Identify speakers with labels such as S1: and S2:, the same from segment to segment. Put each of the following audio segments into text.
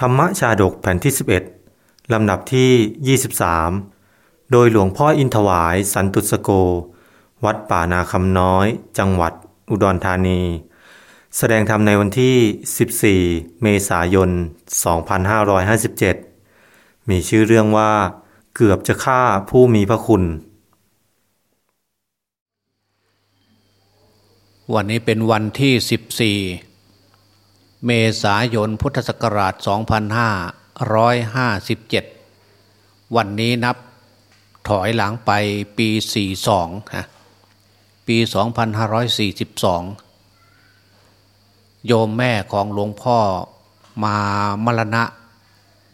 S1: ธรรมชาดกแผ่นที่ 11 ลำดับที่ 23 โดยหลวงพ่ออินทวายสันตุสโก วัดป่านาคำน้อย จังหวัดอุดรธานี แสดงธรรมในวันที่ 14 เมษายน 2557 มีชื่อเรื่องว่าเกือบจะฆ่าผู้มีพระคุณ
S2: วันนี้เป็นวันที่ 14 เมษายนพุทธศักราช 2557 วันนี้นับถอยหลังไปปี 42ฮะปี 2542 โยมแม่ของหลวงพ่อมามรณะ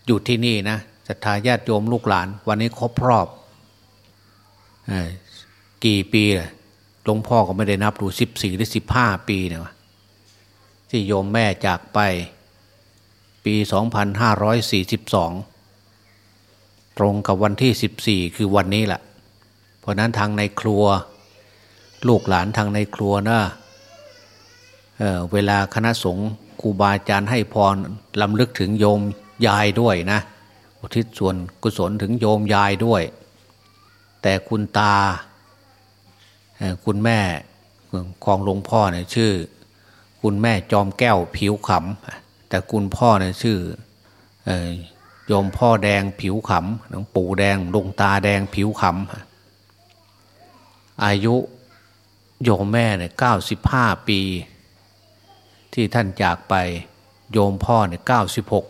S2: อยู่ที่นี่นะศรัทธาญาติโยมลูกหลาน วันนี้ครบรอบกี่ปีหลวงพ่อก็ไม่ได้นับดู 14 หรือ 15 ปีเนี่ย ที่โยมแม่จากไป ปี 2542 ตรงกับวันที่ 14 คือวันนี้แหละ เพราะนั้นทางในครัว ลูกหลานทางในครัวนะเเวลาคณะสงฆ์ครูบาอาจารย์ให้พรลำลึกถึงโยมยายด้วยนะอุทิศส่วนกุศลถึงโยมยายด้วย แต่คุณตาคุณแม่ของหลวงพ่อเนี่ยชื่อ คุณแม่จอมแก้วผิวขำแต่คุณพ่อเนี่ยชื่อโยมพ่อแดงผิวขำหลวงปู่แดงลงตาแดงผิวขำอายุโยมแม่เนี่ยเก้าสิบห้าปี ที่ท่านจากไปโยมพ่อเนี่ยเก้าสิบหก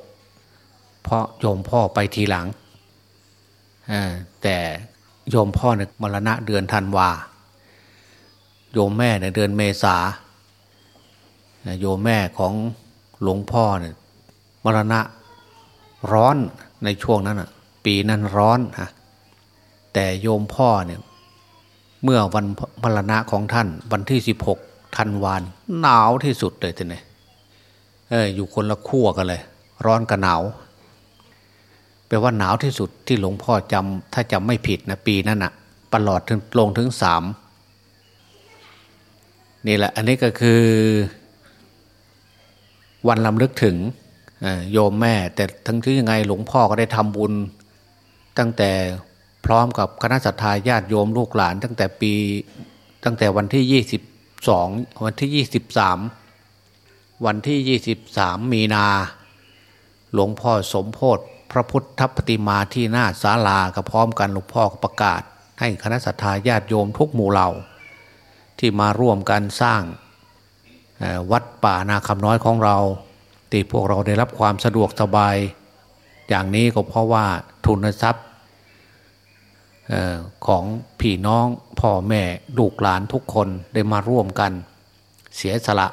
S2: เพราะโยมพ่อไปทีหลังแต่โยมพ่อเนี่ยมรณะเดือนธันวาโยมแม่เนี่ยเดือนเมษา โยมแม่ของหลวงพ่อเนี่ยมรณะร้อนในช่วงนั้นปีนั้นร้อนฮะแต่โยมพ่อเนี่ย เมื่อวันมรณะของท่าน วันที่สิบหกธันวานหนาวที่สุดเลยทีนี้เอออยู่คนละขั้วกันเลย ร้อนกับหนาวแปลว่าหนาวที่สุดที่หลวงพ่อจำถ้าจำไม่ผิดนะปีนั้นอะตลอดถึงลงถึงสามนี่แหละ อันนี้ก็คือ วันลำลึกถึงโยมแม่ แต่ทั้งที่ยังไงหลวงพ่อก็ได้ทำบุญ ตั้งแต่พร้อมกับคณะสัตยาญาติโยมลูกหลาน ตั้งแต่ปีตั้งแต่วันที่ยี่สิบสองวันที่ยี่สิบสามวันที่ยี่สิบสามมีนา หลวงพ่อสมโพธิพระพุทธปฏิมาที่หน้าศาลาก็พร้อมกันหลวงพ่อก็ประกาศ ให้คณะสัตยาญาติโยมทุกหมู่เหล่า ที่มาร่วมกันสร้าง วัดป่านาคำน้อยของเราที่พวกเราได้รับความสะดวกสบาย อย่างนี้ก็เพราะว่าทุนทรัพย์ของพี่น้องพ่อแม่ลูกหลานทุกคนได้มาร่วมกัน เสียสละ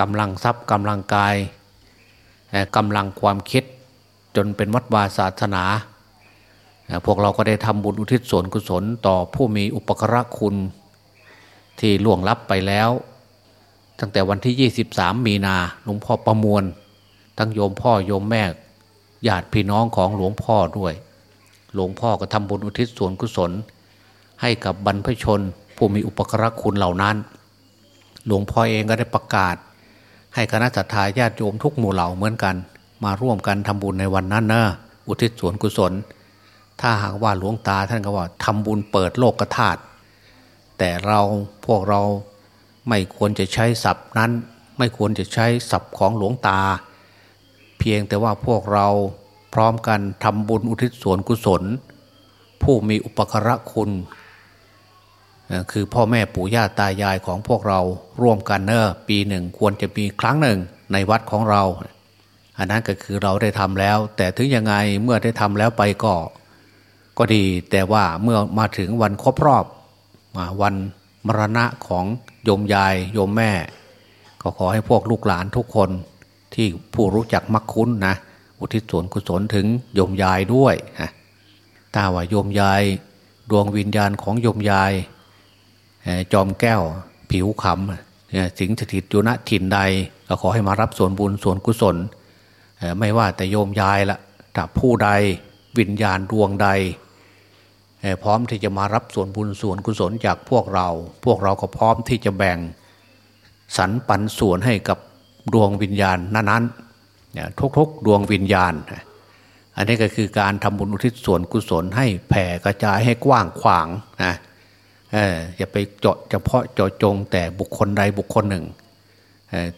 S2: กำลังทรัพย์กำลังกายกำลังความคิดจนเป็นวัดวาศาสนา พวกเราก็ได้ทำบุญอุทิศส่วนกุศลต่อผู้มีอุปกรคุณที่ล่วงลับไปแล้ว ตั้งแต่วันที่ 23 มีนาหลวงพ่อประมวล ทั้งโยมพ่อโยมแม่ญาติพี่น้องของหลวงพ่อด้วย หลวงพ่อก็ทำบุญอุทิศส่วนกุศล ให้กับบรรพชนผู้มีอุปกรณคุณเหล่านั้น หลวงพ่อเองก็ได้ประกาศ ให้คณะสัตยาญาติโยมทุกหมู่เหล่าเหมือนกัน มาร่วมกันทำบุญในวันนั้นนะอุทิศส่วนกุศล ถ้าหากว่าหลวงตาท่านก็ว่าทำบุญเปิดโลกธาตุแต่เราพวกเรา ไม่ควรจะใช้ศัพท์นั้น ไม่ควรจะใช้ศัพท์ของหลวงตา เพียงแต่ว่าพวกเราพร้อมกันทำบุญอุทิศส่วนกุศล ผู้มีอุปกระคุณคือพ่อแม่ปู่ย่าตายายของพวกเราร่วมกันเนอปีหนึ่งควรจะมีครั้งหนึ่งในวัดของเรา อันนั้นก็คือเราได้ทำแล้ว แต่ถึงยังไงเมื่อได้ทำแล้วไปก็ ก็ดีแต่ว่าเมื่อมาถึงวันครบรอบวัน มรณะของโยมยายโยมแม่ ก็ขอให้พวกลูกหลานทุกคนที่ผู้รู้จักมักคุ้นนะอุทิศส่วนกุศลถึงโยมยายด้วยนะตาว่าโยมยายดวงวิญญาณของโยมยาย จอมแก้วผิวขำสิงสถิตอยู่ณถิ่นใด ก็ขอให้มารับส่วนบุญส่วนกุศล ไม่ว่าแต่โยมยายละถ้าผู้ใดวิญญาณดวงใด พร้อมที่จะมารับส่วนบุญส่วนกุศลจากพวกเรา พวกเราก็พร้อมที่จะแบ่งสรรปันส่วนให้กับดวงวิญญาณนั้นๆทุกๆดวงวิญญาณ อันนี้ก็คือการทำบุญอุทิศส่วนกุศลให้แผ่กระจายให้กว้างขวางนะอย่าไปเจาะเฉพาะเจาะจงแต่บุคคลใดบุคคลหนึ่ง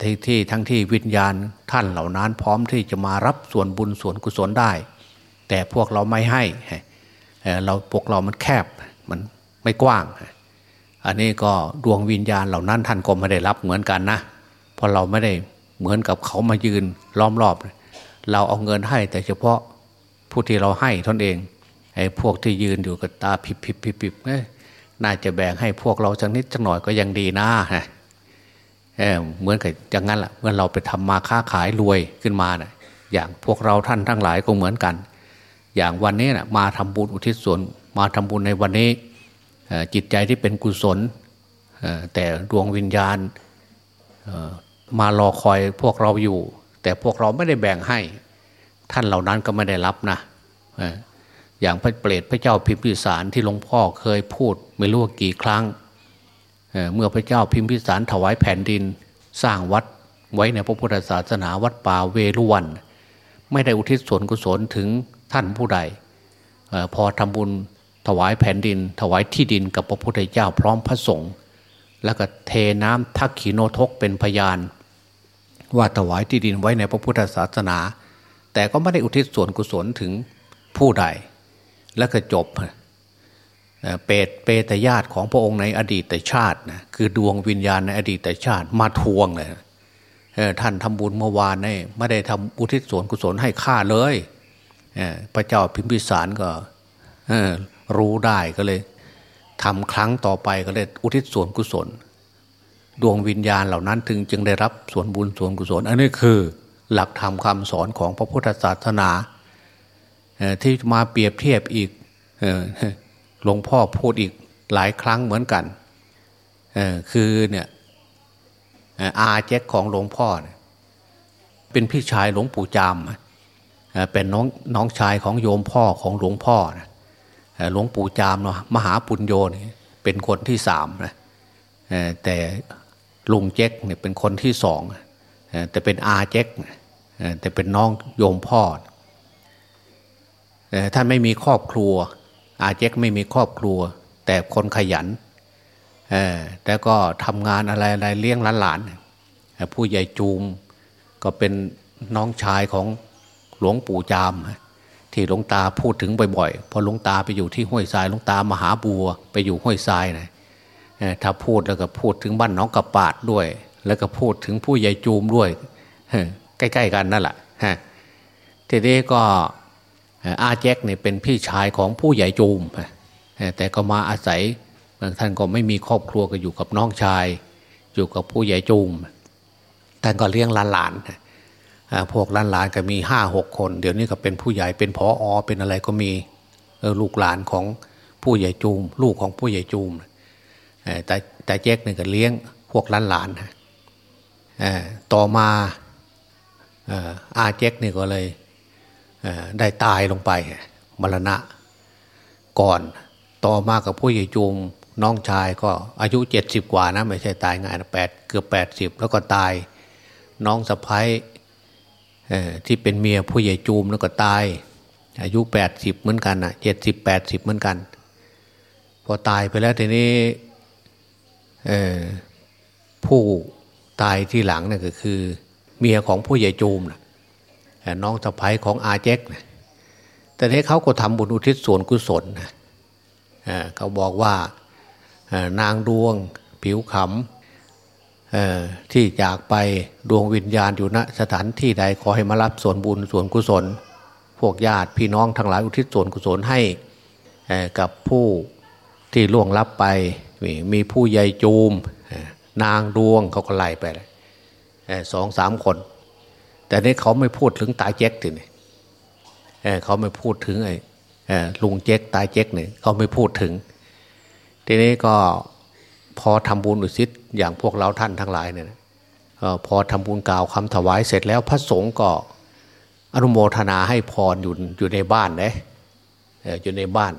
S2: ทที่ทั้งที่วิญญาณท่านเหล่านั้นพร้อมที่จะมารับส่วนบุญส่วนกุศลได้ แต่พวกเราไม่ให้ เราพวกเรามันแคบมันไม่กว้าง อันนี้ก็ดวงวิญญาณเหล่านั้นท่านก็ไม่ได้รับเหมือนกันนะเพราะเราไม่ได้เหมือนกับเขามายืนล้อมรอบ เราเอาเงินให้แต่เฉพาะผู้ที่เราให้ทนเองไอ้พวกที่ยืนอยู่กับตาพิบพิบพิบพิบน่าจะแบ่งให้พวกเราจังนิดจังหน่อยก็ยังดีนะฮะเเหมือนกับอย่างนั้นแหละเมื่อเราไปทำมาค้าขายรวยขึ้นมานะ่ะอย่างพวกเราท่านทั้งหลายก็เหมือนกัน อย่างวันนี้นะมาทำบุญอุทิศส่วนมาทำบุญในวันนี้จิตใจที่เป็นกุศลแต่ดวงวิญญาณมารอคอยพวกเราอยู่ แต่พวกเราไม่ได้แบ่งให้ ท่านเหล่านั้นก็ไม่ได้รับนะอย่างพระเปรตพระเจ้าพิมพิสารที่หลวงพ่อเคยพูด ไม่รู้กี่ครั้งเเมื่อพระเจ้าพิมพิสารถวายแผ่นดิน สร้างวัดไว้ในพระพุทธศาสนาวัดป่าเวรุวัน ไม่ได้อุทิศส่วนกุศลถึง ท่านผู้ใดอพอทำบุญถวายแผ่นดิน ถวายที่ดินกับพระพุทธเจ้าพร้อมพระสงฆ์แล้วก็เทน้ำทักขีโนทกเป็นพยาน ว่าถวายที่ดินไว้ในพระพุทธศาสนา แต่ก็ไม่ได้อุทิศส่วนกุศลถึงผู้ใด แล้วก็จบเปรตเปรตญาติของพระองค์ในอดีตชาตินะคือดวงวิญญาณในอดีตชาติมาทวงเลยท่านทำบุญเมื่อวานนี่ไม่ได้ทำอุทิศส่วนกุศลให้ข้าเลย พระเจ้าพิมพิสารก็รู้ได้ก็เลยทำครั้งต่อไปก็เลยอุทิศส่วนกุศล ดวงวิญญาณเหล่านั้นถึงจึงได้รับส่วนบุญส่วนกุศล อันนี้คือหลักธรรมคำสอนของพระพุทธศาสนาที่มาเปรียบเทียบอีกหลวงพ่อพูดอีกหลายครั้งเหมือนกันคือเนี่ยอาเจ็กของหลวงพ่อ เป็นพี่ชายหลวงปู่จาม เป็นน้องน้องชายของโยมพ่อของหลวงพ่อนะหลวงปู่จามเนาะมหาปุญโยนี่เป็นคนที่สามนะแต่ลุงเจ๊กเนี่ยเป็นคนที่สองแต่เป็นอาเจ๊กแต่เป็นน้องโยมพ่อท่านไม่มีครอบครัว อาเจ๊กไม่มีครอบครัว แต่คนขยันแต่ก็ทำงานอะไรอะไรเลี้ยงหลานๆผู้ใหญ่จูมก็เป็นน้องชายของ หลวงปู่จาม ที่หลวงตาพูดถึงบ่อยๆพอหลวงตาไปอยู่ที่ห้วยทรายหลวงตามหาบัว ไปอยู่ห้วยทรายนะถ้าพูดแล้วก็พูดถึงบ้านน้องกระปาดด้วย แล้วก็พูดถึงผู้ใหญ่จูมด้วยใกล้ๆกันนั่นแหละทีนี้ก็อาแจ็คเนี่ยเป็นพี่ชายของผู้ใหญ่จูมแต่ก็มาอาศัยท่านก็ไม่มีครอบครัวก็อยู่กับน้องชาย อยู่กับผู้ใหญ่จูมท่านก็เลี้ยงหลานๆ พวกหลานๆก็มีห้าหกคน เดี๋ยวนี้ก็เป็นผู้ใหญ่เป็นพออเป็นอะไรก็มีลูกหลานของผู้ใหญ่จูม ลูกของผู้ใหญ่จูมแต่แต่แจ็คเนี่ยก็เลี้ยงพวกหลานๆต่อมาอาแจ็คนี่ก็เลยได้ตายลงไปมรณะก่อนต่อมากับผู้ใหญ่จูมน้องชายก็อายุเจ็ดสิบกว่านะไม่ใช่ตายง่ายนะแปดเกือบแปดสิบแล้วก็ตายน้องสะพ้าย ที่เป็นเมียผู้ใหญ่จูมแล้วก็ตาย อายุแปดสิบเหมือนกันนะเจ็ดสิบแปดสิบเหมือนกัน พอตายไปแล้วทีนี้ผู้ตายที่หลังนี่ยก็คือ เมียของผู้ใหญ่จูมนะน้องสะพ้ายของอาเจ็กนะแต่นี้เขาก็ทำบุญอุทิศส่วนกุศลนะเขาบอกว่านางดวงผิวขำ ที่จากไปดวงวิญญาณอยู่ณสถานที่ใดขอให้มารับส่วนบุญส่วนกุศล พวกญาติพี่น้องทั้งหลายอุทิศส่วนกุศลให้กับผู้ที่ล่วงลับไป มีผู้ใหญ่จูม นางดวงเขาก็ไล่ไปสองสามคน แต่นี้เขาไม่พูดถึงตายเจ๊กทีนี่เขาไม่พูดถึงไอ้ลุงเจ๊กตายเจ๊กเนี่ยเขาไม่พูดถึง ทีนี้ก็พอทำบุญอุทิศ อย่างพวกเราท่านทั้งหลายเนี่ยพอทำบุญกล่าวคำถวายเสร็จแล้วพระสงฆ์ก็อนุโมทนาให้พรอยู่อยู่ในบ้านเลยอยู่ในบ้าน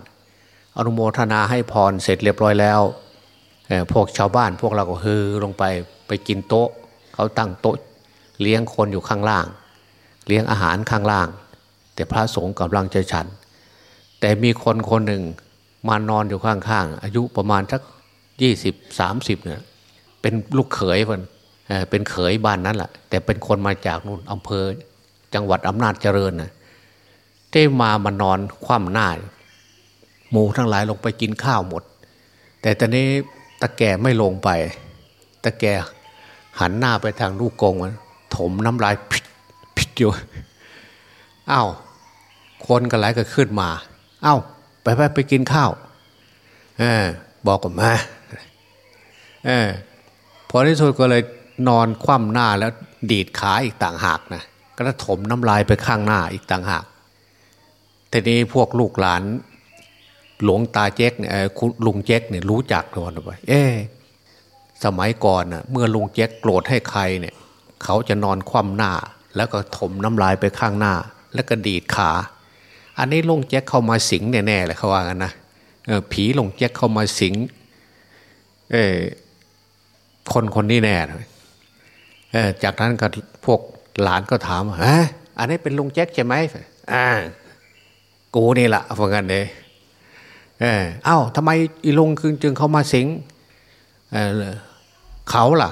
S2: อนุโมทนาให้พรเสร็จเรียบร้อยแล้วพวกชาวบ้านพวกเราก็ฮือลงไปไปกินโต๊ะ เขาตั้งโต๊ะ เลี้ยงคนอยู่ข้างล่าง เลี้ยงอาหารข้างล่าง แต่พระสงฆ์กำลังจะฉัน แต่มีคนคนหนึ่งมานอนอยู่ข้างๆอายุประมาณสักยี่สิบสามสิบเนี่ย เป็นลูกเขยคนเป็นเขยบ้านนั้นแหละแต่เป็นคนมาจากนู่นอำเภอ จังหวัดอำนาจเจริญนะได้มามานอนคว่ำหน้าหมูทั้งหลายลงไปกินข้าวหมด แต่ตอนนี้ตะแก่ไม่ลงไป ตะแก่หันหน้าไปทางลูกกงมันถมน้ำลายพิดพิดอยู่อ้าวคนกันหลายก็ขึ้นมา เอา้า ไปไปไปกินข้าว เออบอกกับมาเออ พอที่สุดก็เลยนอนคว่ำหน้าแล้วดีดขาอีกต่างหากนะก็ถมน้ำลายไปข้างหน้าอีกต่างหากทีนี้พวกลูกหลาน หลวงตาเจ๊กเนี่ยลุงเจ๊กเนี่ยรู้จักตัวไปเอ๊สมัยก่อนน่ะเมื่อลุงเจ๊กโกรธให้ใครเนี่ย เขาจะนอนคว่ำหน้า แล้วก็ถมน้ำลายไปข้างหน้า แล้วก็ดีดขา อันนี้ลุงเจ๊กเข้ามาสิงแน่ๆเลยเขาว่ากันนะผีลุงเจ๊กเข้ามาสิง เออ คนคนนี้แน่เลยจากนั้นก็พวกหลานก็ถามฮะอันนี้เป็นลุงแจ็คใช่ไหมอ่ากูนี่แหละฟังกันเลยเออเอ้าทำไมอีลุงคือจึงเข้ามาสิงเเขาล่ะ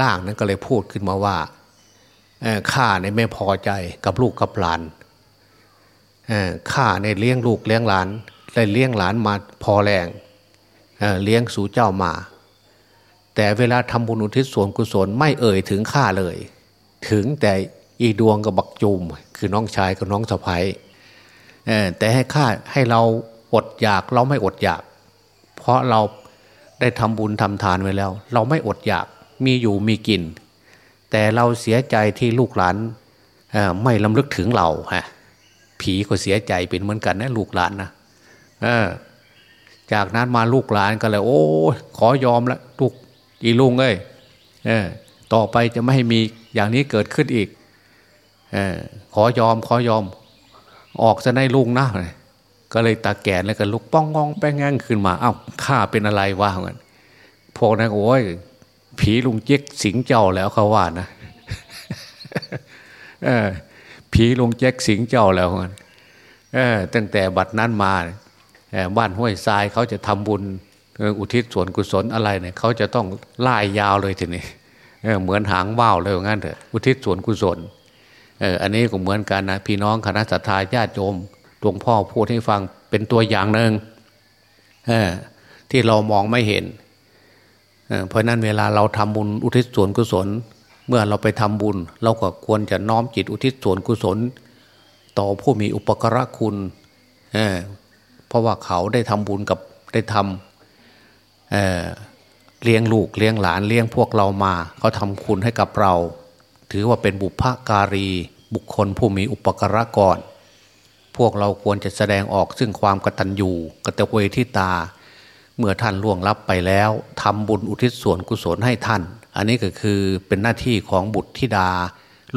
S2: ล่างนั้นก็เลยพูดขึ้นมาว่าข้าเนี่ยไม่พอใจกับลูกกับหลานข้าเนี่ยเลี้ยงลูกเลี้ยงหลานได้เลี้ยงหลานมาพอแรงเเลี้ยงสู่เจ้ามา แต่เวลาทำบุญอุทิศส่วนกุศลไม่เอ่ยถึงข้าเลย ถึงแต่อีดวงกับบักจุมคือน้องชายกับน้องสะพ้ยแต่ให้ข้าให้เราอดอยากเราไม่อดอยาก เพราะเราได้ทำบุญทำทานไว้แล้ว เราไม่อดอยากมีอยู่มีกิน แต่เราเสียใจที่ลูกหลานไม่ลำลึกถึงเราฮะผีก็เสียใจเป็นเหมือนกันนะลูกหลานนะจากนั้นมาลูกหลานก็เลย โอ้ขอยอมละลูก อีลุงเอ้ยต่อไปจะไม่ให้มีอย่างนี้เกิดขึ้นอีกอขอยอมขอยอม ออกจะได้ลุงนะก็เลยตาแก่แล้วก็ลุกป้องงองแป้งงงขึ้นมา เอา้าข้าเป็นอะไรวะเงินพวกนั้นโอ้ยผีลุงเจ๊กสิงเจ้าแล้วเขาว่านะผีลุงเจ๊กสิงเจ้าแล้วเงินตั้งแต่บัดนั้นมาบ้านห้วยทรายเขาจะทำบุญ อุทิศส่วนกุศลอะไรเนี่ยเขาจะต้องไล่ยาวเลยทีนี้เหมือนหางว่าวเลยงั้นเถอะอุทิศส่วนกุศลอันนี้ก็เหมือนกันนะพี่น้องคณะสัตยาญาติโยมหลวงพ่อพูดให้ฟังเป็นตัวอย่างหนึ่งที่เรามองไม่เห็นเพราะนั้นเวลาเราทำบุญอุทิศส่วนกุศล เมื่อเราไปทำบุญ เราก็ควรจะน้อมจิตอุทิศส่วนกุศล ต่อผู้มีอุปกระคุณเเพราะว่าเขาได้ทำบุญกับได้ทำ เเลี้ยงลูกเลี้ยงหลานเลี้ยงพวกเรามาเขาทำคุณให้กับเรา ถือว่าเป็นบุพการี บุคคลผู้มีอุปการะก่อนพวกเราควรจะแสดงออกซึ่งความกตัญญูกตเวทิตา เมื่อท่านล่วงลับไปแล้วทำบุญอุทิศส่วนกุศลให้ท่าน อันนี้ก็คือเป็นหน้าที่ของบุตรธิดา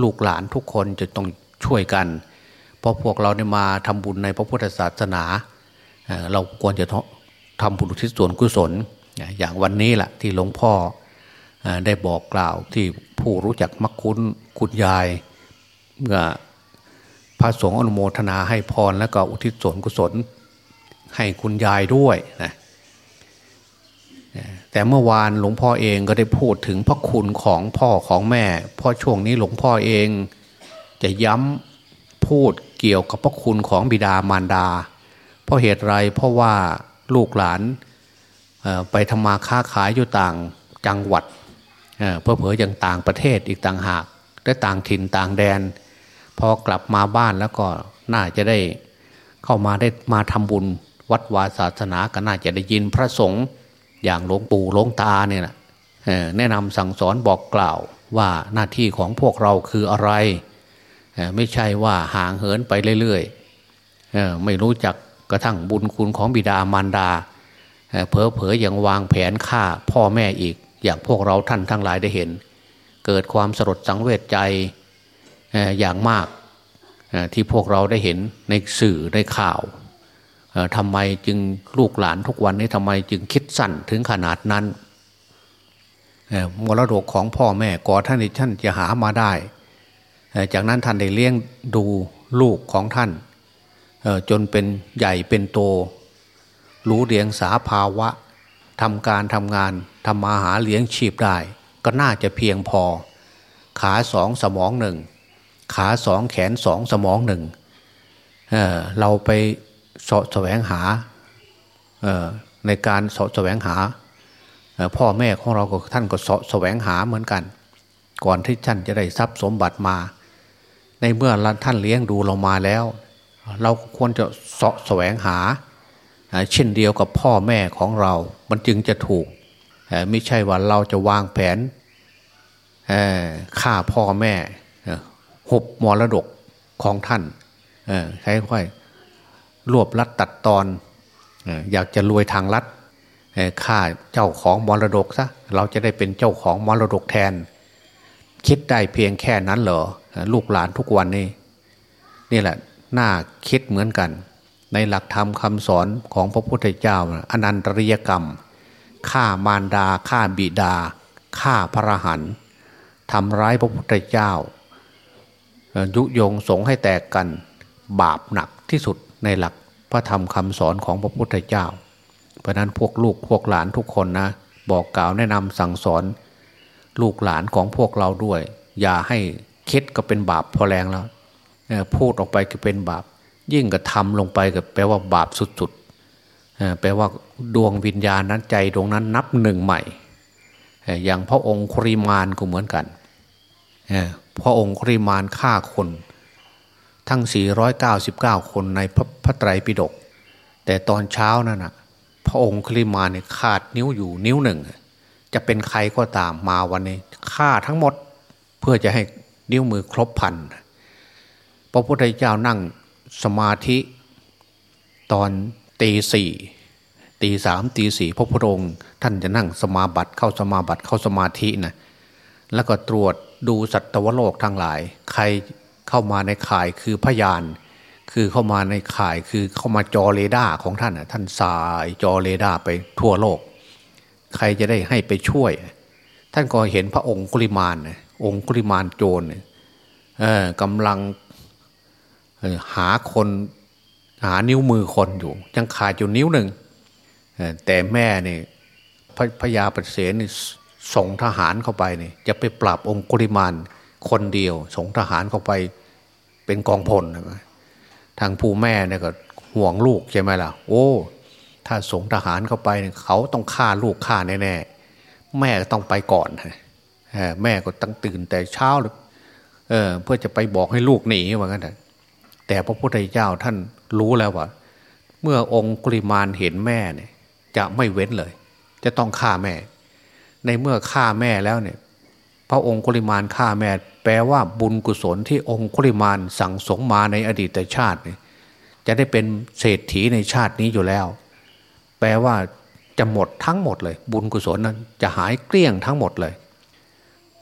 S2: ลูกหลานทุกคนจะต้องช่วยกัน เพราะพวกเราเนี่ยมาทำบุญในพระพุทธศาสนา เราควรจะทำบุญอุทิศส่วนกุศล อย่างวันนี้แหละที่หลวงพ่อได้บอกกล่าวที่ผู้รู้จักมักคุ้นคุณยายเมื่อพระสงฆ์อนุโมทนาให้พรแล้วก็อุทิศส่วนกุศลให้คุณยายด้วยนะแต่เมื่อวานหลวงพ่อเองก็ได้พูดถึงพระคุณของพ่อของแม่เพราะช่วงนี้หลวงพ่อเองจะย้ำพูดเกี่ยวกับพระคุณของบิดามารดา เพราะเหตุไรเพราะว่าลูกหลาน ไปทำมาค้าขายอยู่ต่างจังหวัดเพื่อเผยอย่างต่างประเทศอีกต่างหากและต่างถิ่นต่างแดน พอกลับมาบ้านแล้วก็น่าจะได้เข้ามาได้มาทำบุญวัดวาศาสนาก็น่าจะได้ยินพระสงฆ์อย่างหลวงปู่หลวงตาเนี่ยนะแนะนำสั่งสอนบอกกล่าวว่าหน้าที่ของพวกเราคืออะไรไม่ใช่ว่าห่างเหินไปเรื่อยๆไม่รู้จักกระทั่งบุญคุณของบิดามารดา เพอเพอยังวางแผนฆ่าพ่อแม่อีก อย่างพวกเราท่านทั้งหลายได้เห็น เกิดความสลดสังเวชใจอย่างมากที่พวกเราได้เห็นในสื่อในข่าวทำไมจึงลูกหลานทุกวันนี้ทำไมจึงคิดสั้นถึงขนาดนั้นมรดกของพ่อแม่ก่อท่านท่านจะหามาได้ จากนั้นท่านได้เลี้ยงดูลูกของท่านจนเป็นใหญ่เป็นโต รู้เลี้ยงสาภาวะทำการทำงานทำมาหาเลี้ยงชีพได้ ก็น่าจะเพียงพอ ขาสองสมองหนึ่งขาสองแขนสองสมองหนึ่งเเราไปสะแสวงหาในการสะแสวงหา พ่อแม่ของเราก็ท่านก็สะแสวงหาเหมือนกัน ก่อนที่ท่านจะได้ทรัพย์สมบัติมา ในเมื่อท่านเลี้ยงดูเรามาแล้ว เราควรจะสะแสวงหา เช่นเดียวกับพ่อแม่ของเรา มันจึงจะถูกไม่ใช่ว่าเราจะวางแผนฆ่าพ่อแม่หบมรดกของท่านใช้ค่อยรวบลัดตัดตอน อยากจะรวยทางลัดฆ่าเจ้าของมรดกซะเราจะได้เป็นเจ้าของมรดกแทน คิดได้เพียงแค่นั้นเหรอลูกหลานทุกวันนี้ นี่แหละน่าคิดเหมือนกัน ในหลักธรรมคำสอนของพระพุทธเจ้าอนันตริยกรรมฆ่ามารดาฆ่าบิดาฆ่าพระหันทำร้ายพระพุทธเจ้า ยุยงสงให้แตกกันบาปหนักที่สุดในหลักพระธรรมคำสอนของพระพุทธเจ้า เพราะนั้นพวกลูกพวกหลานทุกคนนะบอกกล่าวแนะนำสั่งสอน ลูกหลานของพวกเราด้วย อย่าให้คิดก็เป็นบาปพอแรงแล้วพูดออกไปก็เป็นบาป ยิ่งกระทำลงไปก็แปลว่าบาปสุดๆแปลว่าดวงวิญญาณนั้นใจดวงนั้นนับหนึ่งใหม่ อย่างพระองค์คริมานก็เหมือนกันพระองค์คริมานฆ่าคน ทั้ง 499 คนในพระพระไตรปิฎกแต่ตอนเช้านั่นนะพระองค์คริมานเนี่ยขาดนิ้วอยู่นิ้วหนึ่ง จะเป็นใครก็ตามมาวันนี้ฆ่าทั้งหมดเพื่อจะให้นิ้วมือครบพันพระพุทธเจ้านั่ง สมาธิตอนตีสี่ตีสามตีสี่พระพุทธองค์ท่านจะนั่งสมาบัติเข้าสมาบัติเข้าสมาธินะแล้วก็ตรวจดูสัตวโลกทั้งหลาย ใครเข้ามาในข่ายคือพระญาณ คือเข้ามาในข่ายคือเข้ามาจอเรดาร์ของท่านนะท่านฉายจอเรดาร์ไปทั่วโลก ใครจะได้ให้ไปช่วย ท่านก็เห็นพระองค์กุลิมานองค์กุลิมานโจรกำลัง หาคนหานิ้วมือคนอยู่ ยังขาดอยู่นิ้วหนึ่งแต่แม่เนี่ยพญาปเสนส่งทหารเข้าไปเนี่ยจะไปปราบองคุริมานคนเดียว ส่งทหารเข้าไปเป็นกองพลทางผู้แม่เนี่ยก็ห่วงลูกใช่ไหมล่ะ โอ้ ถ้าส่งทหารเข้าไปเขาต้องฆ่าลูกฆ่าแน่แม่ต้องไปก่อนแม่ก็ตั้งตื่นแต่เช้าเลยเเพื่อจะไปบอกให้ลูกหนีว่างั้นแแต่พระพุทธเจ้าท่านรู้แล้วว่า เมื่อองค์กริมานเห็นแม่เนี่ยจะไม่เว้นเลย จะต้องฆ่าแม่ ในเมื่อฆ่าแม่แล้วเนี่ย พระองค์กริมานฆ่าแม่ แปลว่าบุญกุศลที่องค์กริมานสั่งสมมาในอดีตชาติเนี่ยจะได้เป็นเศรษฐีในชาตินี้อยู่แล้ว แปลว่าจะหมดทั้งหมดเลย บุญกุศลนั้นจะหายเกลี้ยงทั้งหมดเลย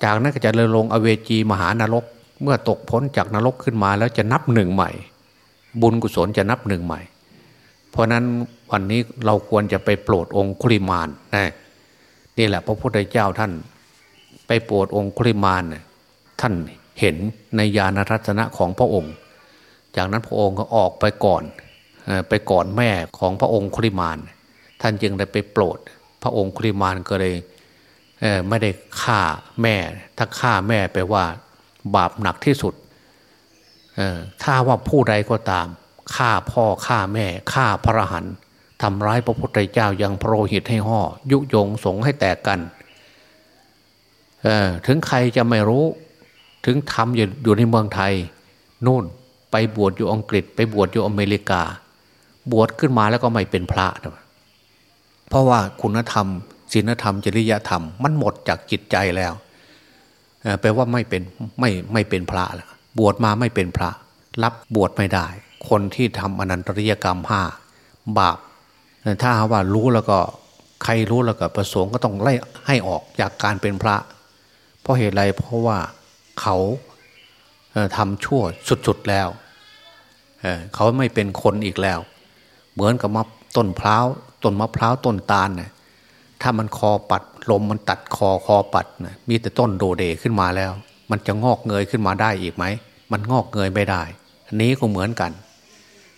S2: จากนั้นก็จะเลยลงอเวจีมหานรก เมื่อตกพ้นจากนรกขึ้นมาแล้วจะนับหนึ่งใหม่ บุญกุศลจะนับหนึ่งใหม่ เพราะนั้นวันนี้เราควรจะไปโปรดองคุริมานนะนี่แหละพระพุทธเจ้าท่าน ไปโปรดองคุริมานท่านเห็นในญาณรัตนะของพระองค์ จากนั้นพระองค์ก็ออกไปก่อนไปก่อนแม่ของพระองค์คุริมาน ท่านจึงได้ไปโปรด พระองค์คุริมานก็เลยไม่ได้ฆ่าแม่ ถ้าฆ่าแม่ไปว่า บาปหนักที่สุดถ้าว่าผู้ใดก็ตามฆ่าพ่อฆ่าแม่ฆ่าพระหันทำร้ายพระพุทธเจ้ายังโพรโหิตให้ห่อ ยุยงสงให้แตกกันถึงใครจะไม่รู้ ถึงทำอยอยู่ในเมืองไทย นู่นไปบวชอยู่อังกฤษ ไปบวชอยู่อเมริกา บวชขึ้นมาแล้วก็ไม่เป็นพระ เพราะว่าคุณธรรมศีลธรรมจริยธรรม มันหมดจากจิตใจแล้ว แปลว่าไม่เป็นไม่ไม่เป็นพระแล้วบวชมาไม่เป็นพระ รับบวชไม่ได้ คนที่ทำอนันตริยกรรมห้าบาปถ้าว่ารู้แล้วก็ใครรู้แล้วก็ประสงค์ก็ต้องไล่ให้ออกจากการเป็นพระ เพราะเหตุไรเพราะว่าเขาทำชั่วสุดๆแล้วเขาไม่เป็นคนอีกแล้ว เหมือนกับมะต้นพร้าวต้นมะพร้าวต้นตาลเนี่ย ถ้ามันคอปัดลมมันตัดคอคอปัดนะมีแต่ต้นโดเดขึ้นมาแล้ว มันจะงอกเงยขึ้นมาได้อีกไหม มันงอกเงยไม่ได้ อันนี้ก็เหมือนกัน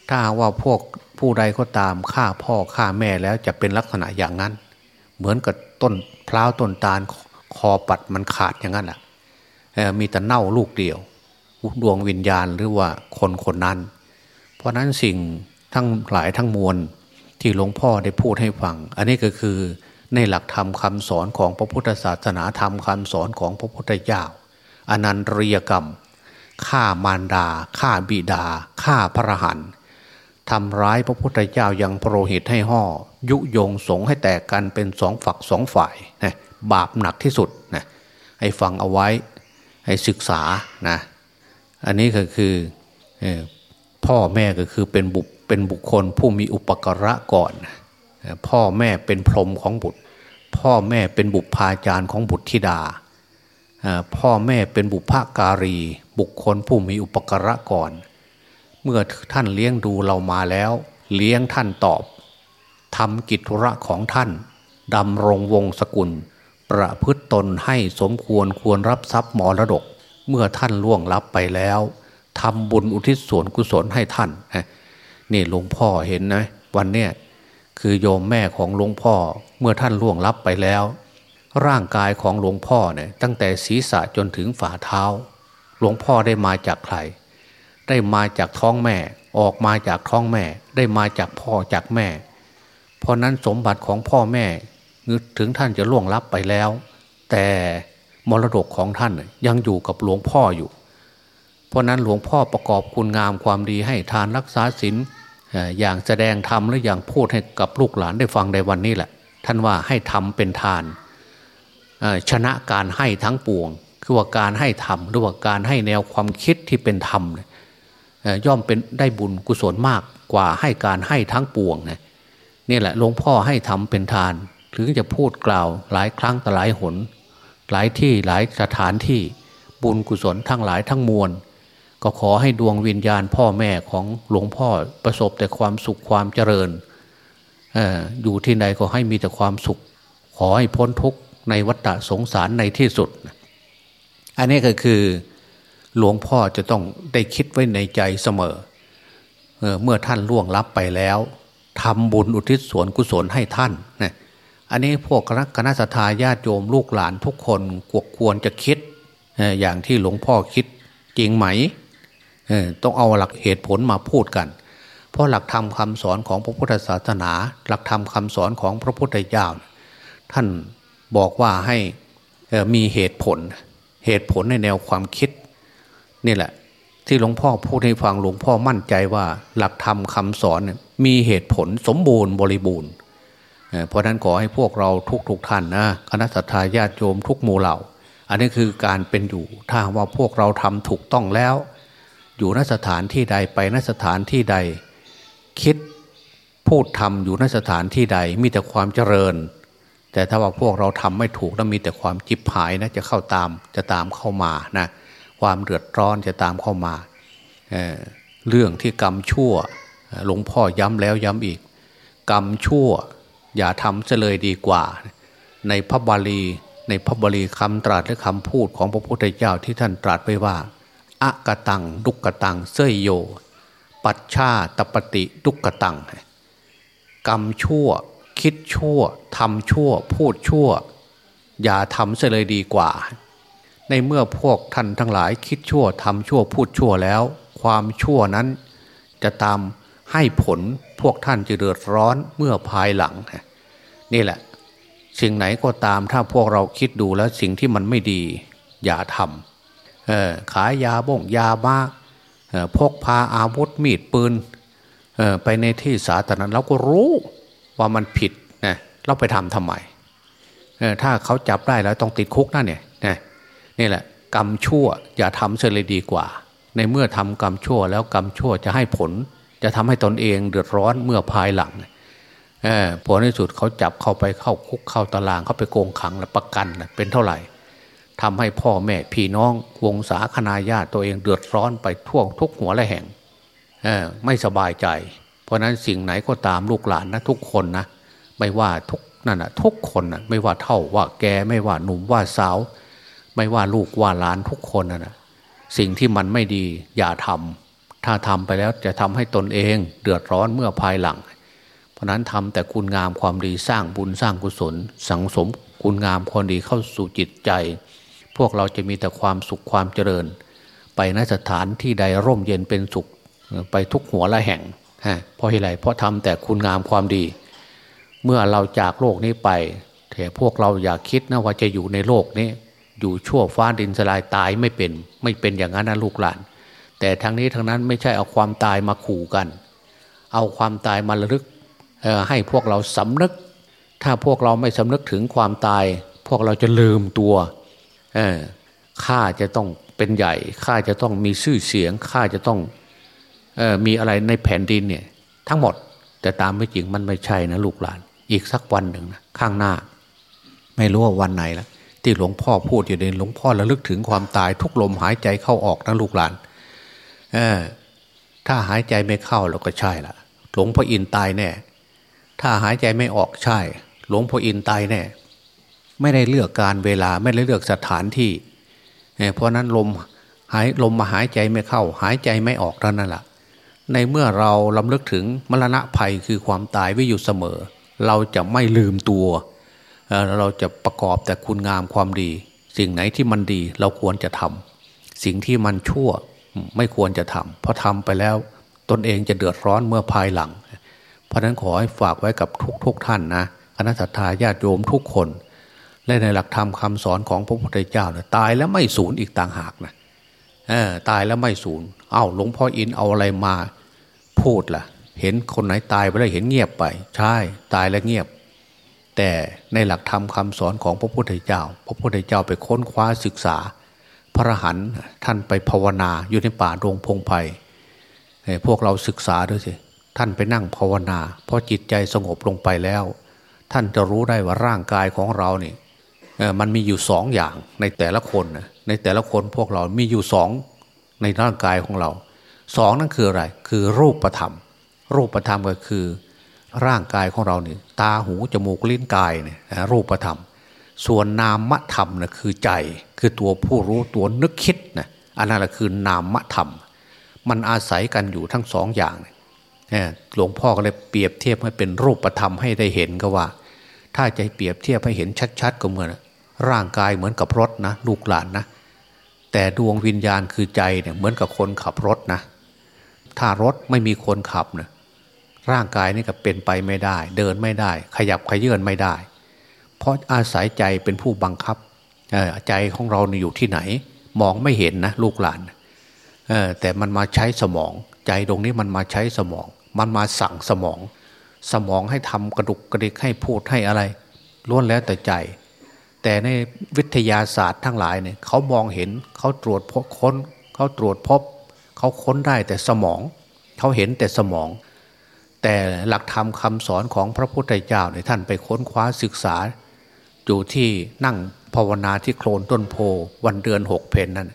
S2: ถ้าว่าพวกผู้ใดก็ตามฆ่าพ่อฆ่าแม่แล้วจะเป็นลักษณะอย่างนั้น เหมือนกับต้นพร้าวต้นตาลคอปัดมันขาดอย่างนั้นแหละมีแต่เน่าลูกเดียวดวงวิญญาณหรือว่าคนคนนั้น เพราะนั้นสิ่งทั้งหลายทั้งมวลที่หลวงพ่อได้พูดให้ฟัง อันนี้ก็คือ ในหลักธรรมคำสอนของพระพุทธศาสนาธรรมคำสอนของพระพุทธเจ้าอนันตริยกรรมฆ่ามารดาฆ่าบิดาฆ่าพระหันทำร้ายพระพุทธเจ้ายังโปรหิตให้ห่อ ยุยงสงให้แตกกันเป็นสองฝักสองฝ่ายนะบาปหนักที่สุดนะให้ฟังเอาไว้ให้ศึกษานะอันนี้ก็คือพ่อแม่ก็คือเป็นบุเป็นบุคคลผู้มีอุปการะก่อน พ่อแม่เป็นพรหมของบุตร พ่อแม่เป็นบุพาจารย์ของบุตรธิดา พ่อแม่เป็นบุพการี บุคคลผู้มีอุปการะก่อน เมื่อท่านเลี้ยงดูเรามาแล้ว เลี้ยงท่านตอบทำกิจธุระของท่านดำรงวงศกุล ประพฤตตนให้สมควรควรรับทรัพย์มรดก เมื่อท่านล่วงลับไปแล้วทำบุญอุทิศส่วนกุศลให้ท่านนี่หลวงพ่อเห็นนะวันเนี้ย คือโยมแม่ของหลวงพ่อเมื่อท่านล่วงลับไปแล้ว ร่างกายของหลวงพ่อเนี่ยตั้งแต่ศีรษะจนถึงฝ่าเท้า หลวงพ่อได้มาจากใคร ได้มาจากท้องแม่ ออกมาจากท้องแม่ ได้มาจากพ่อจากแม่ เพราะนั้นสมบัติของพ่อแม่ถึงท่านจะล่วงลับไปแล้ว แต่มรดกของท่านยังอยู่กับหลวงพ่ออยู่ เพราะนั้นหลวงพ่อประกอบคุณงามความดีให้ทานรักษาศีล อย่างแสดงธรรมและอย่างพูดให้กับลูกหลานได้ฟังในวันนี้แหละ ท่านว่าให้ทำเป็นทานชนะการให้ทั้งปวง คือว่าการให้ธรรมหรือว่าการให้แนวความคิดที่เป็นธรรมย่อมเป็นได้บุญกุศลมากกว่าให้การให้ทั้งปวงนี่แหละหลวงพ่อให้ทำเป็นทาน ถึงจะพูดกล่าวหลายครั้งแต่หลายหน หลายที่หลายสถานที่บุญกุศลทั้งหลายทั้งมวล ก็ขอให้ดวงวิญญาณพ่อแม่ของหลวงพ่อประสบแต่ความสุขความเจริญออยู่ที่ไหนก็ให้มีแต่ความสุข ขอให้พ้นทุกข์ในวัฏสงสารในที่สุด อันนี้ก็คือหลวงพ่อจะต้องได้คิดไว้ในใจเสมอเอเมื่อท่านล่วงลับไปแล้วทำบุญอุทิศส่วนกุศลให้ท่านนะอันนี้พวกคณะสัตยาญาติโยมลูกหลานทุกคนควรจะคิด อย่างที่หลวงพ่อคิดจริงไหม ต้องเอาหลักเหตุผลมาพูดกัน เพราะหลักธรรมคาสอนของพระพุทธศาสนา หลักธรรมคาสอนของพระพุทธเจ้าท่านบอกว่าให้มีเหตุผล เหตุผลในแนวความคิดนี่แหละ ที่หลวงพ่อพูดให้ฟังหลวงพ่อมั่นใจว่า หลักธรรมคาสอนมีเหตุผลสมบูรณ์บริบูรณ์เพราะนั้นขอให้พวกเราทุกๆทท่านนะคณะสัตยาญาติโยมทุกหมู่เหล่า อันนี้คือการเป็นอยู่ถ้าว่าพวกเราทำถูกต้องแล้ว อยู่นสถานที่ใดไปนสถานที่ใด คิดพูดทำอยู่นสถานที่ใดมีแต่ความเจริญ แต่ถ้าว่าพวกเราทำไม่ถูกแล้วมีแต่ความจิบหายนะจะเข้าตามจะตามเข้ามานะความเดือดร้อนจะตามเข้ามาเเรื่องที่กรรมชั่วหลวงพ่อย้ำแล้วย้ำอีก กรรมชั่ว อย่าทำเลยดีกว่า ในพระบาลีในพระบาลีคำตรัสและคำพูดของพระพุทธเจ้าที่ท่านตรัสไว้ว่า อะกตังดุกตังเสยโย ปัจชาตปฏิดุกตัง กรรมชั่ว คิดชั่วทำชั่ว พูดชั่ว อย่าทำเสียเลยดีกว่า ในเมื่อพวกท่านทั้งหลายคิดชั่วทำชั่วพูดชั่วแล้ว ความชั่วนั้นจะตามให้ผลพวกท่านจะเดือดร้อนเมื่อภายหลัง นี่แหละ สิ่งไหนก็ตามถ้าพวกเราคิดดูแล้วสิ่งที่มันไม่ดี อย่าทำ ขายยาบ้งยาบ้าพกพาอาวุธมีดปืนไปในที่สาธารณะเราก็รู้ว่ามันผิดนะเราไปทำทำไมถ้าเขาจับได้แล้วต้องติดคุกนั่นเนี่ยนี่แหละกรรมชั่วอย่าทำเสียเลยดีกว่า ในเมื่อทำกรรมชั่วแล้วกรรมชั่วจะให้ผล จะทำให้ตนเองเดือดร้อนเมื่อภายหลังผลในสุดเขาจับเข้าไปเข้าคุกเข้าตารางเขาไปโกงขังแล้วประกันเป็นเท่าไหร่ ทำให้พ่อแม่พี่น้องวงศาคณาญาติตัวเองเดือดร้อนไปทั่วทุกหัวและแห่งไม่สบายใจ เพราะนั้นสิ่งไหนก็ตามลูกหลานนะทุกคนนะไม่ว่าทุกนั่นนะทุกคนนะไม่ว่าเท่าว่าแกไม่ว่าหนุ่มว่าสาว ไม่ว่าลูกว่าหลานทุกคนนะสิ่งที่มันไม่ดีอย่าทำถ้าทำไปแล้วจะทำให้ตนเองเดือดร้อนเมื่อภายหลัง เพราะนั้นทำแต่คุณงามความดีสร้างบุญสร้างกุศล สังสมคุณงามความดีเข้าสู่จิตใจ พวกเราจะมีแต่ความสุขความเจริญ ไปนสถานที่ใดร่มเย็นเป็นสุขไปทุกหัวละแห่งเพราะอะไรเพราะทำแต่คุณงามความดี เมื่อเราจากโลกนี้ไปแต่พวกเราอย่าคิดนะว่าจะอยู่ในโลกนี้อยู่ชั่วฟ้าดินสลายตายไม่เป็น ไม่เป็นอย่างนั้นนะลูกหลาน แต่ทั้งนี้ทั้งนั้นไม่ใช่เอาความตายมาขู่กัน เอาความตายมาระลึกให้พวกเราสำนึก ถ้าพวกเราไม่สำนึกถึงความตาย พวกเราจะลืมตัว ข้าจะต้องเป็นใหญ่ข้าจะต้องมีชื่อเสียงข้าจะต้องออมีอะไรในแผ่นดินเนี่ย ทั้งหมด แต่ตามไม่จริงมันไม่ใช่นะลูกหลาน อีกสักวันหนึ่งนะข้างหน้า ไม่รู้ว่าวันไหนละที่หลวงพ่อพูดอยู่ในหลวงพ่อระลึกถึงความตายทุกลมหายใจเข้าออกนะลูกหลานเออถ้าหายใจไม่เข้าเราก็ใช่ละหลวงพ่ออินตายแน่ ถ้าหายใจไม่ออกใช่ หลวงพ่ออินตายแน่ ไม่ได้เลือกการเวลาไม่ได้เลือกสถานที่ เพราะนั้นลมหายลมมาหายใจไม่เข้า หายใจไม่ออกเท่านั่นแหละในเมื่อเราลำลึกถึงมรณะภัยคือความตายไว้อยู่เสมอ เราจะไม่ลืมตัว เราจะประกอบแต่คุณงามความดี สิ่งไหนที่มันดีเราควรจะทำสิ่งที่มันชั่วไม่ควรจะทำเพราะทำไปแล้วตนเองจะเดือดร้อนเมื่อภายหลัง เพราะนั้นขอให้ฝากไว้กับทุกๆทท่านนะคณะทาญาติโยมทุกคน และในหลักธรรมคาสอนของพระพุทธเจ้านะตายแล้วไม่สูญอีกต่างหากนะตายแล้วไม่สูญเอา้าหลวงพ่ออินเอาอะไรมาพูดละ่ะ เห็นคนไหนตายไปแล้วเห็นเงียบไป ใช่ตายแล้วเงียบ แต่ในหลักธรรมคาสอนของพระพุทธเจ้า พระพุทธเจ้าไปค้นคว้าศึกษา พระหันท่านไปภาวนาอยู่ในป่าดงพงไพ่พวกเราศึกษาด้วยสิท่านไปนั่งภาวนาพอจิตใจสงบลงไปแล้ว ท่านจะรู้ได้ว่าร่างกายของเราเนี่ย มันมีอยู่สองอย่างในแต่ละคนในแต่ละคนพวกเรามีอยู่สองในร่างกายของเราสองนั่นคืออะไร คือรูปธรรม รูปธรรมก็คือ ร่างกายของเราเนี่ยตาหูจมูกลิ้นกายเนี่ยรูปธรรม ส่วนนามธรรมนะคือใจ คือตัวผู้รู้ตัวนึกคิดนะอันนั้นแหละคือนามธรรม มันอาศัยกันอยู่ทั้งสองอย่างหลวงพ่อก็เลยเปรียบเทียบให้เป็นรูปธรรมให้ได้เห็นก็ว่า ถ้าจะเปรียบเทียบให้เห็นชัด ๆ ก็เหมือน ร่างกายเหมือนกับรถนะลูกหลานนะ แต่ดวงวิญญาณคือใจเนี่ยเหมือนกับคนขับรถนะ ถ้ารถไม่มีคนขับเนะร่างกายนี่ก็เป็นไปไม่ได้ เดินไม่ได้ ขยับขยื่นไม่ได้ เพราะอาศัยใจเป็นผู้บังคับใจของเราอยู่ที่ไหน มองไม่เห็นนะลูกหลานแต่มันมาใช้สมอง ใจตรงนี้มันมาใช้สมอง มันมาสั่งสมอง สมองให้ทำกระดุกกระดิกให้พูดให้อะไรล้วนแล้วแต่ใจ แต่ในวิทยาศาสตร์ทั้งหลายเนี่ยเขามองเห็นเขาตรวจพบค้นเขาตรวจพบ เขาค้นได้แต่สมอง เขาเห็นแต่สมอง แต่หลักธรรมคำสอนของพระพุทธเจ้าเนี่ยท่านไปค้นคว้าศึกษา อยู่ที่นั่งภาวนาที่โคนต้นโพธิ์วันเดือนหกเพ็ญนั้น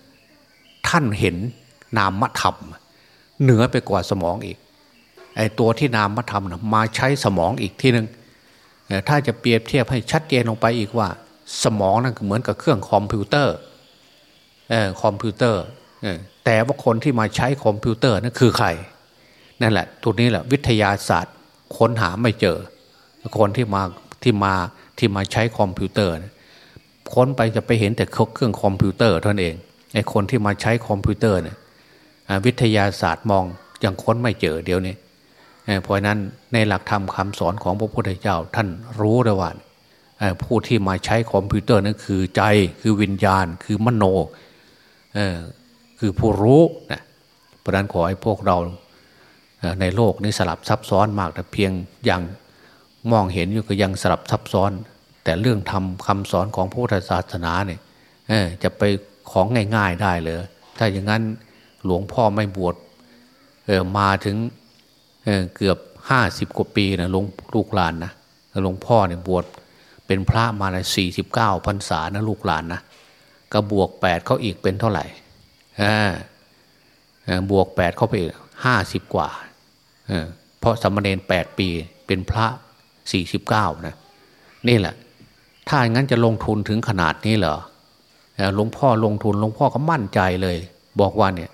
S2: ท่านเห็นนามธรรม เหนือไปกว่าสมองอีกไอ้ตัวที่นามธรรมนะมาใช้สมองอีกที่หนึ่งถ้าจะเปรียบเทียบให้ชัดเจนลงไปอีกว่า สมองนั่นเหมือนกับเครื่องคอมพิวเตอร์คอมพิวเตอร์แต่ว่าคนที่มาใช้คอมพิวเตอร์นั่นคือใครนั่นแหละตัวนี้แหละวิทยาศาสตร์ค้นหาไม่เจอ คนที่มาที่มาที่มาใช้คอมพิวเตอร์ ค้นไปจะไปเห็นแต่เครื่องคอมพิวเตอร์เท่านั้นเองไอ้คนที่มาใช้คอมพิวเตอร์เนี่ยวิทยาศาสตร์มองยังค้นไม่เจอเดี๋ยวนี้เพราะนั้นในหลักธรรมคำสอนของพระพุทธเจ้าท่านรู้เลยว่า ผู้ที่มาใช้คอมพิวเตอร์นั่นคือใจคือวิญญาณคือมโนคือผู้รู้นะเพราะนั้นขอให้พวกเราในโลกนี้สลับซับซ้อนมากแต่เพียงอย่างมองเห็นอยู่ก็ยังสลับซับซ้อน แต่เรื่องทำคำสอนของพุทธศาสนาเนี่ยจะไปของง่าย ๆได้เลยถ้าอย่างนั้นหลวงพ่อไม่บวชมาถึงเเกือบห้าสิบกว่าปีนะหลวงลูกหลานนะหลวงพ่อเนี่ยบวช เป็นพระมาในสี่สิบเก้าพรรษานะลูกหลานนะก็บวกแปดเขาอีกเป็นเท่าไหร่บวกแปดเข้าไปห้าสิบกว่าเพราะสมณเณรแปดปีเป็นพระสี่สิบเก้านะนี่แหละ ถ้าอย่างนั้นจะลงทุนถึงขนาดนี้เหรอหลวงพ่อลงทุนหลวงพ่อก็มั่นใจเลย บอกว่าเนี่ย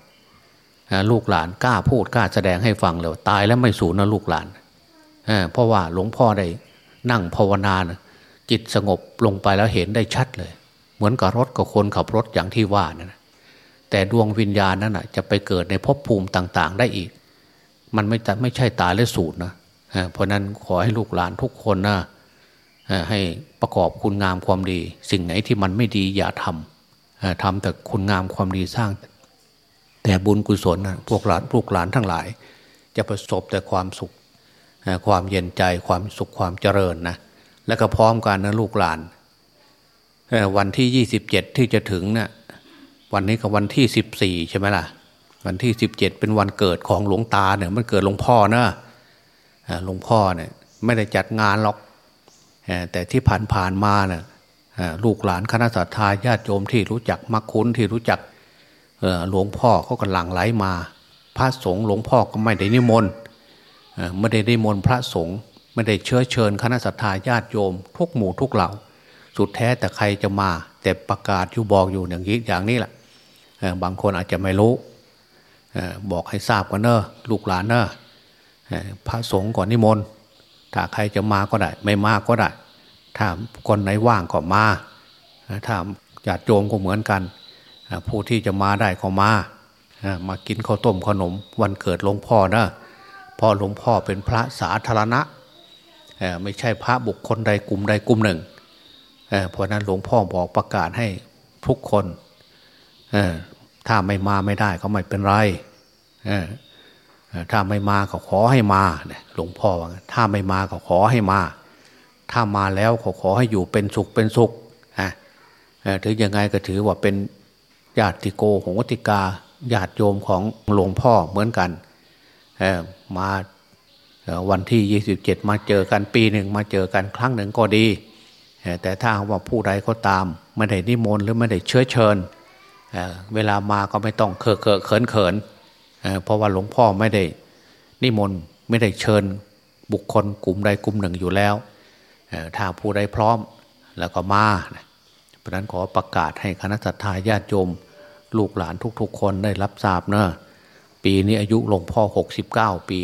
S2: ลูกหลานกล้าพูดกล้าแสดงให้ฟังเลยตายแล้วไม่สูญนะลูกหลานเพราะว่าหลวงพ่อได้นั่งภาวนานะ จิตสงบลงไปแล้วเห็นได้ชัดเลย เหมือนกับรถกับคนขับรถอย่างที่ว่านะแต่ดวงวิญญาณนั้นนะจะไปเกิดในภพภูมิต่าง ๆ ได้อีก มันไม่ไม่ใช่ตายและสูญนะเพราะนั้นขอให้ลูกหลานทุกคนนะให้ประกอบคุณงามความดี สิ่งไหนที่มันไม่ดีอย่าทำทำแต่คุณงามความดีสร้าง แต่บุญกุศลนะพวกหลานพวกหลานทั้งหลาย จะประสบแต่ความสุขความเย็นใจความสุขความเจริญนะ และก็พร้อมกันนะลูกหลานวันที่ยี่สิบเจ็ดที่จะถึงเนะี่ยวันนี้กับวันที่สิบสี่ใช่ไหมล่ะ วันที่สิบเจ็ดเป็นวันเกิดของหลวงตาเนี่ยมันเกิดหลวงพ่อนะหลวงพ่อเนี่ย ไม่ได้จัดงานหรอกแต่ที่ผ่านผ่านมาเนะ่ยลูกหลานคณะสัตยาญาติโยมที่รู้จักมักคุ้นที่รู้จักหลวงพ่อเขากำลังไหลมา พระสงฆ์หลวงพ่อก็ไม่ได้นิมนต์ไม่ได้นิมนต์พระสงฆ์ ไม่ได้เชื้อเชิญคณะสัตยาญาติโยม ทุกหมู่ทุกเหล่า สุดแท้แต่ใครจะมา แต่ประกาศอยู่บอกอยู่อย่างนี้อย่างนี้แหละบางคนอาจจะไม่รู้บอกให้ทราบกันเนอะลูกหลานเนอะพระสงฆ์ก่อนนิมนต์ถ้าใครจะมาก็ได้ ไม่มาก็ได้ ถ้าคนไหนว่างก็มาถ้าญาติโยมก็เหมือนกัน ผู้ที่จะมาได้ก็มา มากินข้าวต้มขนม วันเกิดหลวงพ่อนะพ่อหลวงพ่อเป็นพระสาธารณะ ไม่ใช่พระบุคคลใดกลุ่มใดกลุ่มหนึ่งเพราะนั้นหลวงพ่อบอกประกาศให้ทุกคนถ้าไม่มาไม่ได้ก็ไม่เป็นไรถ้าไม่มาก็ขอให้มาหลวงพ่อว่าถ้าไม่มาก็ขอให้มา ถ้ามาแล้วขอขอให้อยู่เป็นสุขเป็นสุขถึงยังไงก็ถือว่าเป็นญาติโกหงติกาญาติโยมของหลวงพ่อเหมือนกันมา วันที่ 27 มาเจอกันปีหนึ่งมาเจอกันครั้งหนึ่งก็ดี แต่ถ้าว่าผู้ใดก็ตามไม่ได้นิมนต์หรือไม่ได้เชื้อเชิญเวลามาก็ไม่ต้องเคอะเคอะเขินเขินเพราะว่าหลวงพ่อไม่ได้นิมนต์ไม่ได้เชิญบุคคลกลุ่มใดกลุ่มหนึ่งอยู่แล้ว ถ้าผู้ใดพร้อมแล้วก็มาเพราะนั้นขอประกาศให้คณะสัตยาญาติโยมลูกหลานทุกๆ คนได้รับทราบเนะปีนี้อายุหลวงพ่อ 69 ปี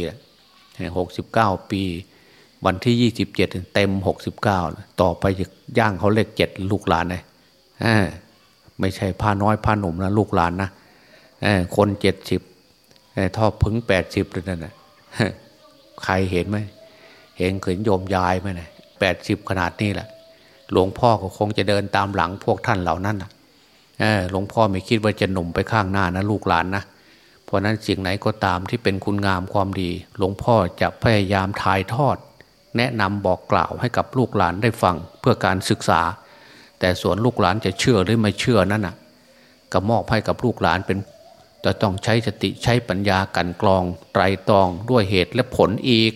S2: หกสิบเก้าปี วันที่ยี่สิบเจ็ดเต็มหกสิบเก้าต่อไปย่างเขาเลขเจ็ดลูกหลานเลยไม่ใช่พาน้อยพาหนุ่มนะลูกหลานนะคนเจ็ดสิบทอพึงแปดสิบเลยนั่นนะใครเห็นไหมเห็นเขินโยมยายไหมนะแปดสิบขนาดนี้แหละหลวงพ่อก็คงจะเดินตามหลังพวกท่านเหล่านั้นนะหลวงพ่อไม่คิดว่าจะหนุ่มไปข้างหน้านะลูกหลานนะ เพราะนั้นสิ่งไหนก็ตามที่เป็นคุณงามความดี หลวงพ่อจะพยายามถ่ายทอด แนะนำบอกกล่าวให้กับลูกหลานได้ฟังเพื่อการศึกษา แต่ส่วนลูกหลานจะเชื่อหรือไม่เชื่อนั่นน่ะก็มอบให้กับลูกหลานเป็นจะต้องใช้สติใช้ปัญญากันกรองไตรตรองด้วยเหตุและผลอีก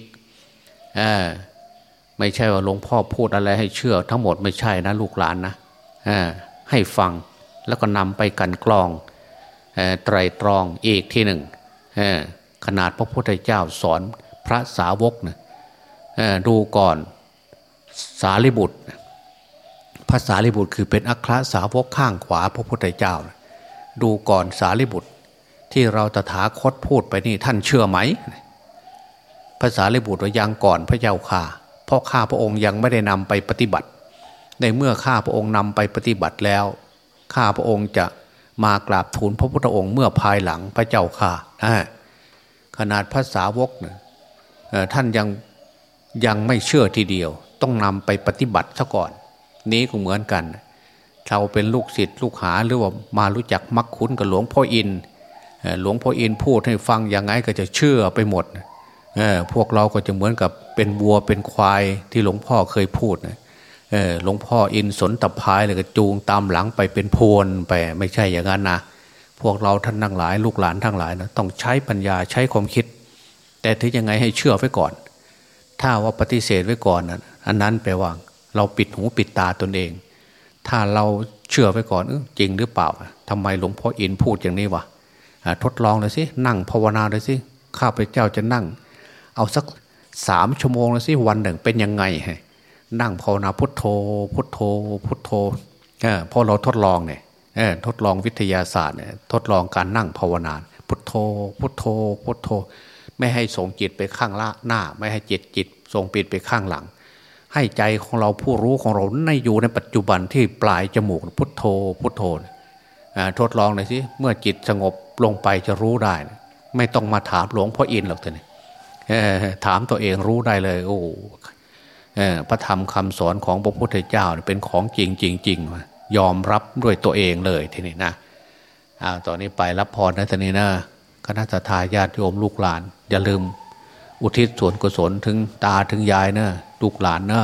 S2: อไม่ใช่ว่าหลวงพ่อพูดอะไรให้เชื่อ ทั้งหมดไม่ใช่นะลูกหลานนะให้ฟังแล้วก็นำไปกันกรอง ไตรตรองอีกที่หนึ่งขนาดพระพุทธเจ้าสอนพระสาวกนะดูก่อนสารีบุตรภาษาลิบุตรคือเป็นอัครสาวกข้างขวาพระพุทธเจ้า ดูก่อนสารีบุตรที่เราตถาคตพูดไปนี่ท่านเชื่อไหมภาษาลิบุตรยังก่อนพระเจ้าข่าเพราะข้าพระองค์ยังไม่ได้นำไปปฏิบัติ ในเมื่อข้าพระองค์นำไปปฏิบัติแล้ว ข้าพระองค์จะ มากราบทูลพระพุทธองค์เมื่อภายหลังพระเจ้าค่ะขนาดภาษาวกเนี่ยท่านยังยังไม่เชื่อทีเดียว ต้องนำไปปฏิบัติซะก่อน นี้ก็เหมือนกัน เราเป็นลูกศิษย์ลูกหาหรือว่ามารู้จักมักคุ้นกับหลวงพ่ออินหลวงพ่ออินพูดให้ฟังยังไงก็จะเชื่อไปหมดพวกเราก็จะเหมือนกับเป็นวัวเป็นควายที่หลวงพ่อเคยพูดนะ หลวงพ่ออินสนตบพายเลยก็จูงตามหลังไปเป็นพวนไปไม่ใช่อย่างนั้นนะพวกเราท่านทั้งหลายลูกหลานทั้งหลายนะต้องใช้ปัญญาใช้ความคิด แต่ถึงยังไงให้เชื่อไว้ก่อน ถ้าว่าปฏิเสธไว้ก่อนนะอันนั้นแปลว่า เราปิดหูปิดตาตนเอง ถ้าเราเชื่อไว้ก่อนจริงหรือเปล่าทำไมหลวงพ่ออินพูดอย่างนี้วะทดลองเลยสินั่งภาวนาเลยสิข้าพเจ้าจะนั่ง เอาสักสามชั่วโมงเลยสิวันหนึ่งเป็นยังไง นั่งภาวนาพุทโธ พุทโธ พุทโธพอเราทดลองเนี่ยทดลองวิทยาศาสตร์เนี่ยทดลองการนั่งภาวนา พุทโธ พุทโธ พุทโธ ไม่ให้ส่งจิตไปข้างละหน้า ไม่ให้จิตจิตส่งปิดไปข้างหลัง ให้ใจของเราผู้รู้ของเราในอยู่ในปัจจุบันที่ปลายจมูกพุทโธ พุทโธทดลองหน่อยสิเมื่อจิตสงบลงไปจะรู้ได้ ไม่ต้องมาถามหลวงพ่ออินหรอกท่านถามตัวเองรู้ได้เลย โอ้ พระธรรมคำสอนของพระพุทธเจ้าเป็นของจริงจริงจริงยอมรับด้วยตัวเองเลยทีนี้นะอาตอนนี้ไปรับพรนะทีนี้นะคณะทาญาติโยมลูกหลาน อย่าลืม อุทิศส่วนกุศลถึงตาถึงยายนะลูกหลานนะ